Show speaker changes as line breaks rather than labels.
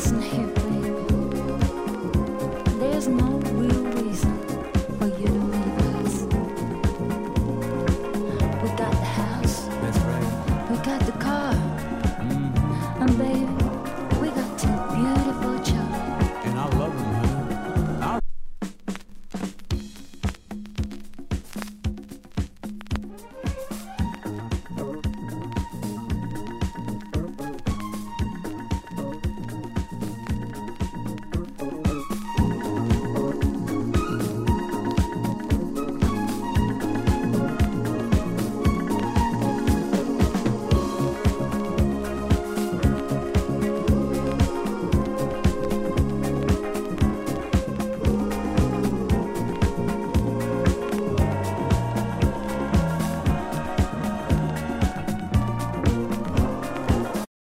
Listen here. There's no